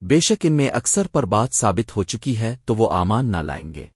بے شک ان میں اکثر پر بات ثابت ہو چکی ہے تو وہ آمان نہ لائیں گے۔